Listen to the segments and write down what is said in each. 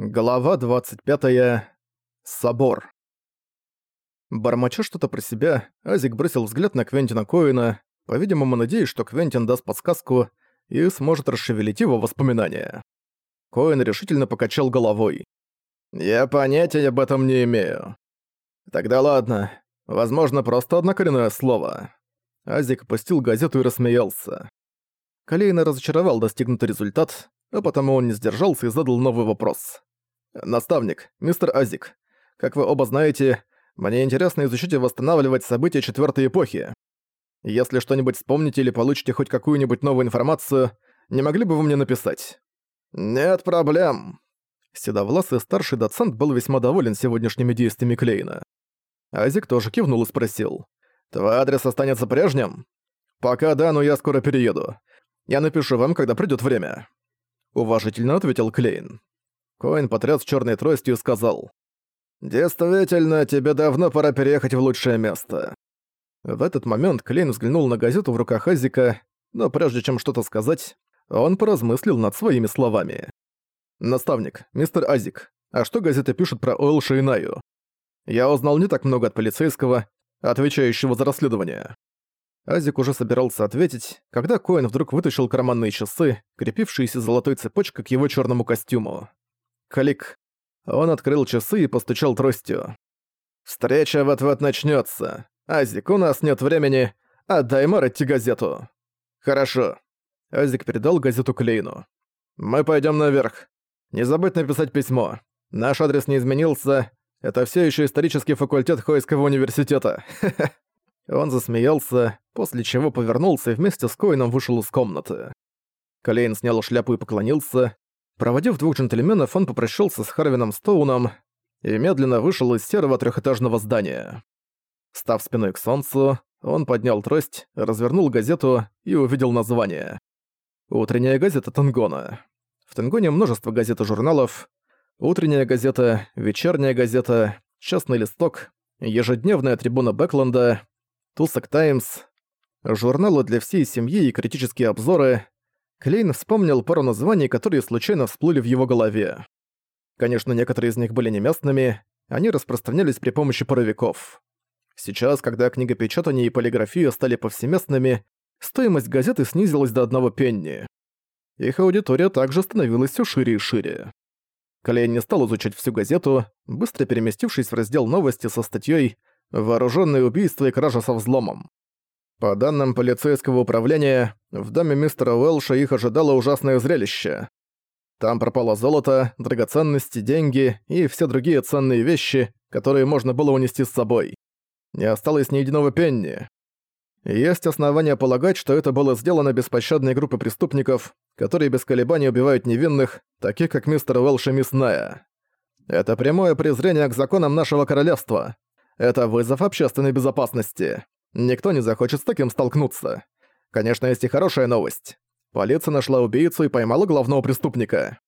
Глава 25. Собор. Бормоча что-то про себя, Азик бросил взгляд на Квентина Коина, по-видимому, надеясь, что Квентин даст подсказку и сможет расшевелить его воспоминания. Коин решительно покачал головой. «Я понятия об этом не имею». «Тогда ладно. Возможно, просто однокоренное слово». Азик опустил газету и рассмеялся. Калейна разочаровал достигнутый результат, а потому он не сдержался и задал новый вопрос. «Наставник, мистер Азик, как вы оба знаете, мне интересно изучить и восстанавливать события четвертой эпохи. Если что-нибудь вспомните или получите хоть какую-нибудь новую информацию, не могли бы вы мне написать?» «Нет проблем». Седовласый старший доцент был весьма доволен сегодняшними действиями Клейна. Азик тоже кивнул и спросил. «Твой адрес останется прежним?» «Пока да, но я скоро перееду. Я напишу вам, когда придёт время». Уважительно ответил Клейн. Коин потряс черной тростью и сказал. «Действительно, тебе давно пора переехать в лучшее место». В этот момент Клейн взглянул на газету в руках Азика, но прежде чем что-то сказать, он поразмыслил над своими словами. «Наставник, мистер Азик, а что газеты пишут про Ойл Шейнаю? Я узнал не так много от полицейского, отвечающего за расследование». Азик уже собирался ответить, когда Коэн вдруг вытащил карманные часы, крепившиеся золотой цепочкой к его черному костюму. Клик. Он открыл часы и постучал тростью. «Встреча вот-вот начнется. Азик, у нас нет времени. Отдай Маретти газету». «Хорошо». Азик передал газету Клейну. «Мы пойдем наверх. Не забудь написать письмо. Наш адрес не изменился. Это все еще исторический факультет Хойского университета. Он засмеялся, после чего повернулся и вместе с Коином вышел из комнаты. Клейн снял шляпу и поклонился, Проводив двух джентльменов, он попрощался с Харвином Стоуном и медленно вышел из серого трехэтажного здания. Став спиной к солнцу, он поднял трость, развернул газету и увидел название. «Утренняя газета Тангона». В Тангоне множество газет и журналов. Утренняя газета, вечерняя газета, частный листок, ежедневная трибуна Бэкленда, Тусак Таймс, журналы для всей семьи и критические обзоры, Клейн вспомнил пару названий, которые случайно всплыли в его голове. Конечно, некоторые из них были не местными, они распространялись при помощи паровиков. Сейчас, когда книгопечатание и полиграфия стали повсеместными, стоимость газеты снизилась до одного пенни. Их аудитория также становилась все шире и шире. Клейн не стал изучать всю газету, быстро переместившись в раздел новости со статьей «Вооруженное убийство и кража со взломом». По данным полицейского управления, в доме мистера Уэлша их ожидало ужасное зрелище. Там пропало золото, драгоценности, деньги и все другие ценные вещи, которые можно было унести с собой. Не осталось ни единого пенни. Есть основания полагать, что это было сделано беспощадной группой преступников, которые без колебаний убивают невинных, таких как мистер Уэлш и мисс Ная. Это прямое презрение к законам нашего королевства. Это вызов общественной безопасности. Никто не захочет с таким столкнуться. Конечно, есть и хорошая новость. Полиция нашла убийцу и поймала главного преступника.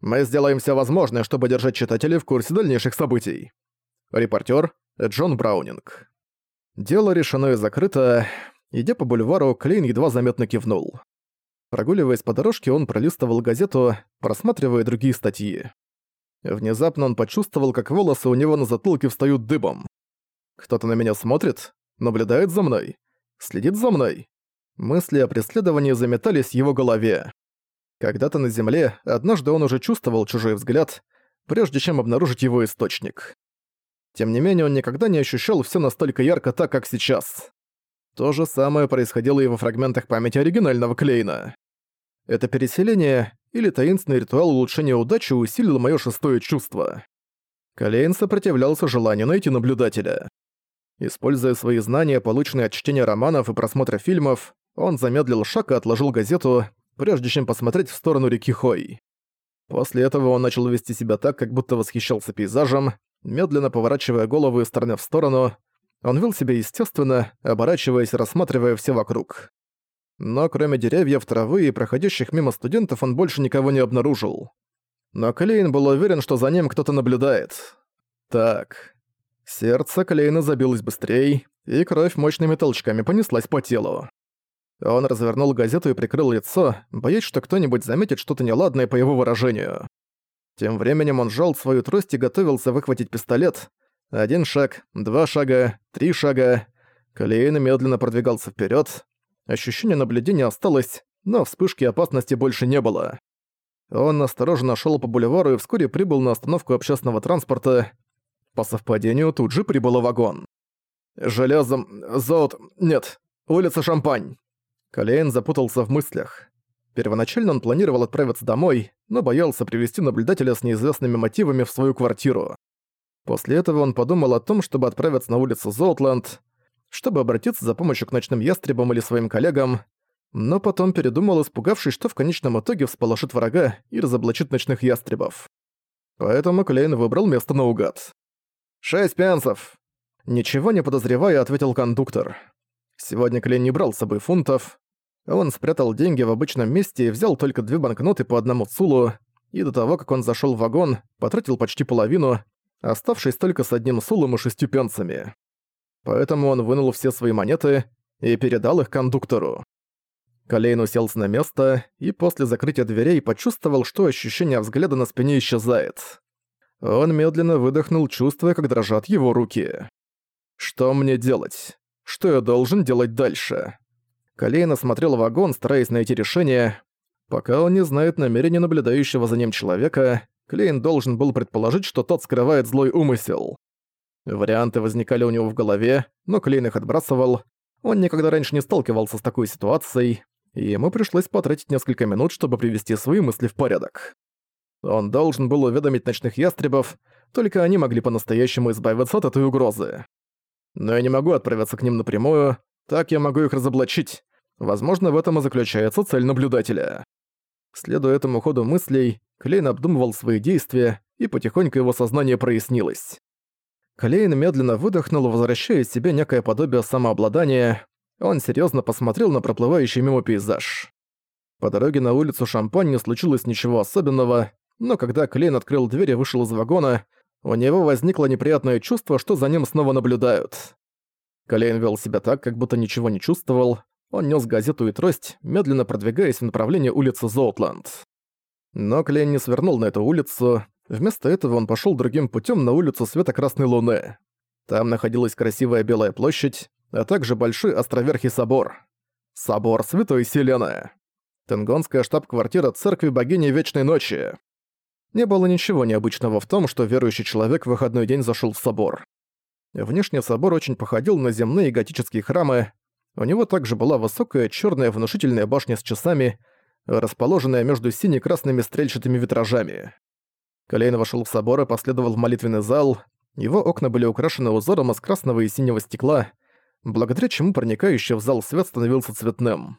Мы сделаем все возможное, чтобы держать читателей в курсе дальнейших событий. Репортер Джон Браунинг. Дело решено и закрыто. Идя по бульвару, Клейн едва заметно кивнул. Прогуливаясь по дорожке, он пролистывал газету, просматривая другие статьи. Внезапно он почувствовал, как волосы у него на затылке встают дыбом. Кто-то на меня смотрит? Наблюдает за мной? Следит за мной? Мысли о преследовании заметались в его голове. Когда-то на Земле однажды он уже чувствовал чужой взгляд, прежде чем обнаружить его источник. Тем не менее, он никогда не ощущал все настолько ярко так, как сейчас. То же самое происходило и во фрагментах памяти оригинального Клейна. Это переселение или таинственный ритуал улучшения удачи усилил мое шестое чувство. Клейн сопротивлялся желанию найти наблюдателя. Используя свои знания, полученные от чтения романов и просмотра фильмов, он замедлил шаг и отложил газету, прежде чем посмотреть в сторону реки Хой. После этого он начал вести себя так, как будто восхищался пейзажем, медленно поворачивая голову из стороны в сторону. Он вел себя естественно, оборачиваясь рассматривая все вокруг. Но кроме деревьев, травы и проходящих мимо студентов он больше никого не обнаружил. Но Клейн был уверен, что за ним кто-то наблюдает. Так, Сердце Клейна забилось быстрее, и кровь мощными толчками понеслась по телу. Он развернул газету и прикрыл лицо, боясь, что кто-нибудь заметит что-то неладное по его выражению. Тем временем он сжал свою трость и готовился выхватить пистолет. Один шаг, два шага, три шага. Калейн медленно продвигался вперед. Ощущение наблюдения осталось, но вспышки опасности больше не было. Он осторожно шел по бульвару и вскоре прибыл на остановку общественного транспорта. По совпадению тут же прибыл вагон. «Железом... золот... нет. Улица Шампань». Калейн запутался в мыслях. Первоначально он планировал отправиться домой, но боялся привести наблюдателя с неизвестными мотивами в свою квартиру. После этого он подумал о том, чтобы отправиться на улицу Золотленд, чтобы обратиться за помощью к ночным ястребам или своим коллегам, но потом передумал, испугавшись, что в конечном итоге всполошит врага и разоблачит ночных ястребов. Поэтому Клейн выбрал место наугад. «Шесть пенсов!» Ничего не подозревая, ответил кондуктор. Сегодня Клейн не брал с собой фунтов, он спрятал деньги в обычном месте и взял только две банкноты по одному цулу, и до того, как он зашел в вагон, потратил почти половину, оставшись только с одним сулом и шестью пенсами. Поэтому он вынул все свои монеты и передал их кондуктору. Колейн уселся на место и после закрытия дверей почувствовал, что ощущение взгляда на спине исчезает. Он медленно выдохнул, чувствуя, как дрожат его руки. «Что мне делать? Что я должен делать дальше?» Колейн осмотрел вагон, стараясь найти решение. Пока он не знает намерения наблюдающего за ним человека, Клейн должен был предположить, что тот скрывает злой умысел. Варианты возникали у него в голове, но Клейн их отбрасывал. Он никогда раньше не сталкивался с такой ситуацией, и ему пришлось потратить несколько минут, чтобы привести свои мысли в порядок. Он должен был уведомить ночных ястребов, только они могли по-настоящему избавиться от этой угрозы. Но я не могу отправиться к ним напрямую, так я могу их разоблачить. Возможно, в этом и заключается цель наблюдателя. Следуя этому ходу мыслей, Клейн обдумывал свои действия, и потихоньку его сознание прояснилось. Клейн медленно выдохнул, возвращая себе некое подобие самообладания. Он серьезно посмотрел на проплывающий мимо пейзаж. По дороге на улицу Шампань не случилось ничего особенного, но когда Клейн открыл дверь и вышел из вагона, у него возникло неприятное чувство, что за ним снова наблюдают. Клейн вел себя так, как будто ничего не чувствовал, он нес газету и трость, медленно продвигаясь в направлении улицы Зоутланд. Но Клейн не свернул на эту улицу. Вместо этого он пошел другим путем на улицу Света Красной Луны. Там находилась красивая Белая площадь, а также большой островерхий собор. Собор Святой Селены. Тенгонская штаб-квартира Церкви Богини Вечной Ночи. Не было ничего необычного в том, что верующий человек в выходной день зашел в собор. Внешне собор очень походил на земные готические храмы, у него также была высокая черная внушительная башня с часами, расположенная между сине-красными стрельчатыми витражами. Колейн вошел в собор и последовал в молитвенный зал. Его окна были украшены узором из красного и синего стекла, благодаря чему проникающий в зал свет становился цветным.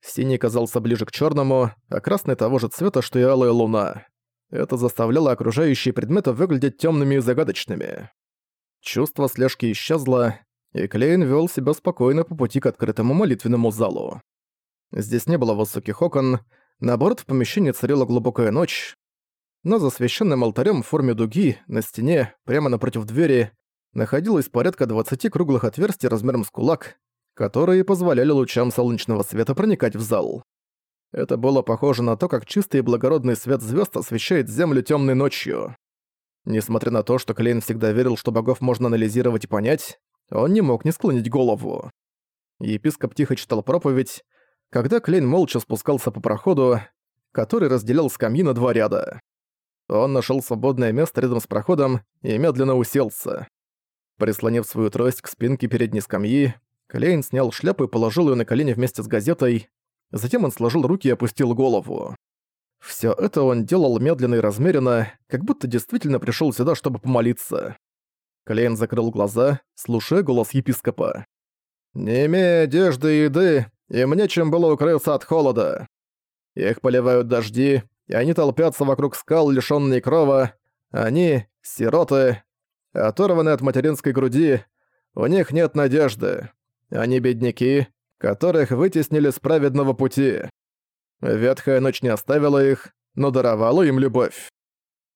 Синий казался ближе к черному, а красный того же цвета, что и алая луна. Это заставляло окружающие предметы выглядеть темными и загадочными. Чувство слежки исчезло, и Клейн вел себя спокойно по пути к открытому молитвенному залу. Здесь не было высоких окон, наоборот, в помещении царила глубокая ночь, но за священным алтарем в форме дуги на стене, прямо напротив двери, находилось порядка 20 круглых отверстий размером с кулак, которые позволяли лучам солнечного света проникать в зал. Это было похоже на то, как чистый и благородный свет звезд освещает землю темной ночью. Несмотря на то, что Клейн всегда верил, что богов можно анализировать и понять, он не мог не склонить голову. Епископ тихо читал проповедь, когда Клейн молча спускался по проходу, который разделял скамьи на два ряда. Он нашел свободное место рядом с проходом и медленно уселся. Прислонив свою трость к спинке передней скамьи, Клейн снял шляпу и положил ее на колени вместе с газетой. Затем он сложил руки и опустил голову. Все это он делал медленно и размеренно, как будто действительно пришел сюда, чтобы помолиться. Клейн закрыл глаза, слушая голос епископа. «Не имея одежды и еды, им нечем было укрыться от холода. Их поливают дожди, и они толпятся вокруг скал, лишённые крова. Они — сироты, оторваны от материнской груди, у них нет надежды. Они бедняки, которых вытеснили с праведного пути. Ветхая ночь не оставила их, но даровала им любовь.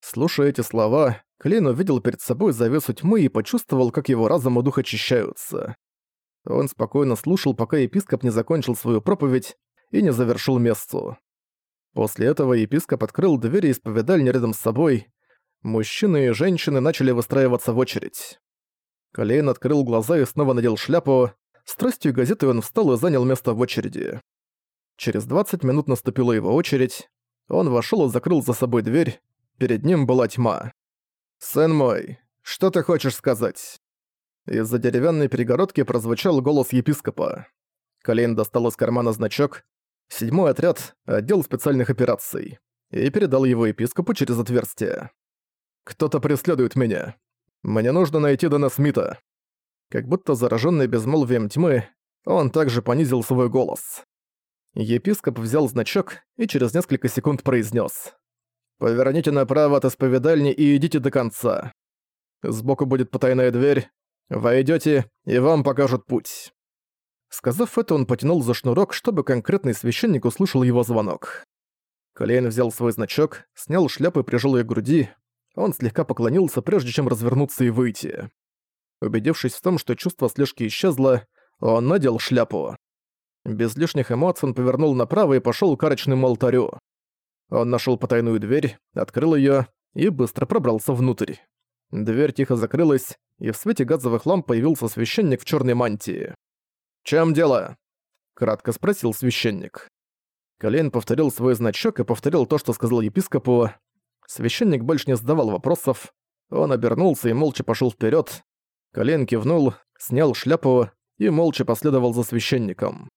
Слушая эти слова, Клейн увидел перед собой завесу тьмы и почувствовал, как его разум и дух очищаются. Он спокойно слушал, пока епископ не закончил свою проповедь и не завершил месту. После этого епископ открыл двери исповедальни рядом с собой. Мужчины и женщины начали выстраиваться в очередь. Колейн открыл глаза и снова надел шляпу. С тростью газеты он встал и занял место в очереди. Через 20 минут наступила его очередь. Он вошел и закрыл за собой дверь. Перед ним была тьма. «Сын мой, что ты хочешь сказать?» Из-за деревянной перегородки прозвучал голос епископа. Колейн достал из кармана значок «Седьмой отряд, отдел специальных операций» и передал его епископу через отверстие. «Кто-то преследует меня. Мне нужно найти Дэна Смита». Как будто зараженный безмолвием тьмы, он также понизил свой голос. Епископ взял значок и через несколько секунд произнес: «Поверните направо от исповедальни и идите до конца. Сбоку будет потайная дверь. Войдете, и вам покажут путь». Сказав это, он потянул за шнурок, чтобы конкретный священник услышал его звонок. Колейн взял свой значок, снял шляпу и прижал её к груди. Он слегка поклонился, прежде чем развернуться и выйти. Убедившись в том, что чувство слежки исчезло, он надел шляпу. Без лишних эмоций он повернул направо и пошёл к арочному алтарю. Он нашёл потайную дверь, открыл её и быстро пробрался внутрь. Дверь тихо закрылась, и в свете газовых ламп появился священник в чёрной мантии. «Чем дело?» — кратко спросил священник. Колейн повторил свой значок и повторил то, что сказал епископу. Священник больше не задавал вопросов. Он обернулся и молча пошёл вперёд. Колейн кивнул, снял шляпу и молча последовал за священником.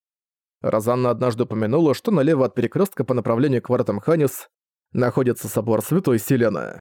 Розанна однажды упомянула, что налево от перекрестка по направлению к воротам Ханис находится собор Святой Селены.